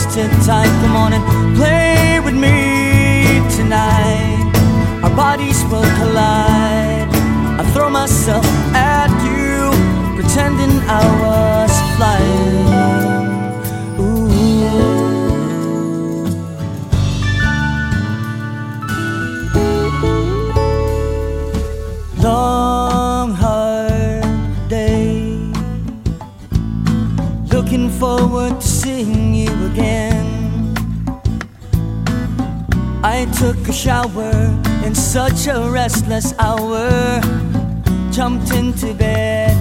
twisted tight. Come on and play with me tonight. Our bodies will collide. I throw myself at you, pretending I was flying. Long, hard day. Looking forward to seeing I took a shower in such a restless hour. Jumped into bed,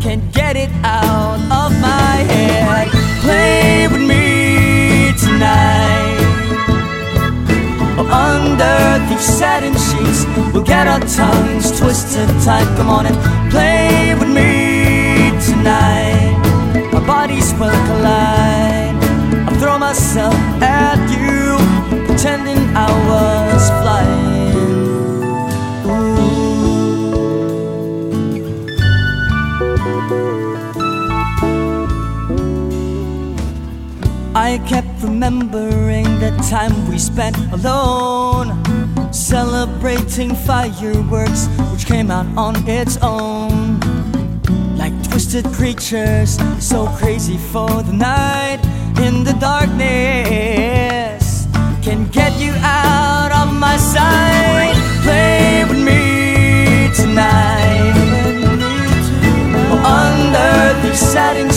can't get it out of my head. Play with me tonight. Under these satin sheets, we'll get our tongues twisted tight. Come on and play with me tonight. Our bodies will collide. I kept remembering the time we spent alone, celebrating fireworks which came out on its own. Like twisted creatures, so crazy for the night in the darkness. Can get you out of my sight. Play with me tonight. Under we'll get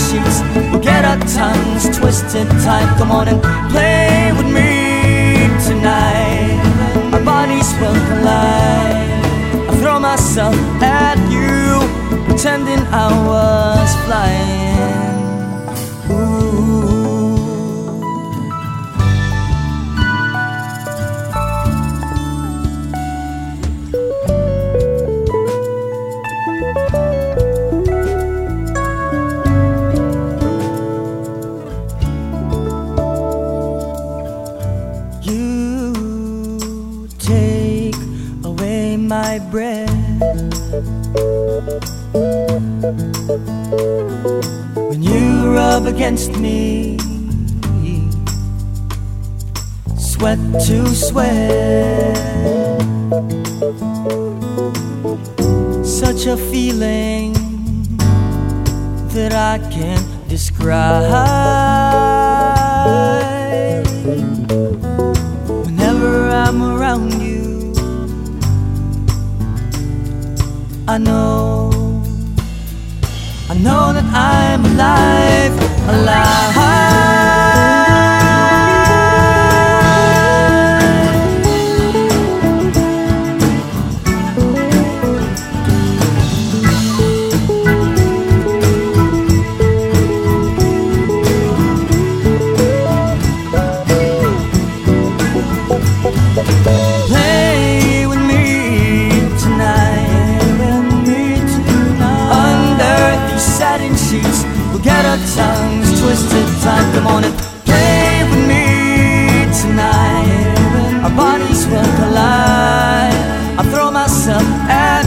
tongues twisted tight. Come on and play with me tonight. Our bodies will collide. I throw myself at you, pretending I was flying. You take away my breath when you rub against me, sweat to sweat. Such a feeling that I can't describe. I know. I know that I'm alive, alive. twisted time. Come on and play with me tonight. Our bodies will collide. I throw myself at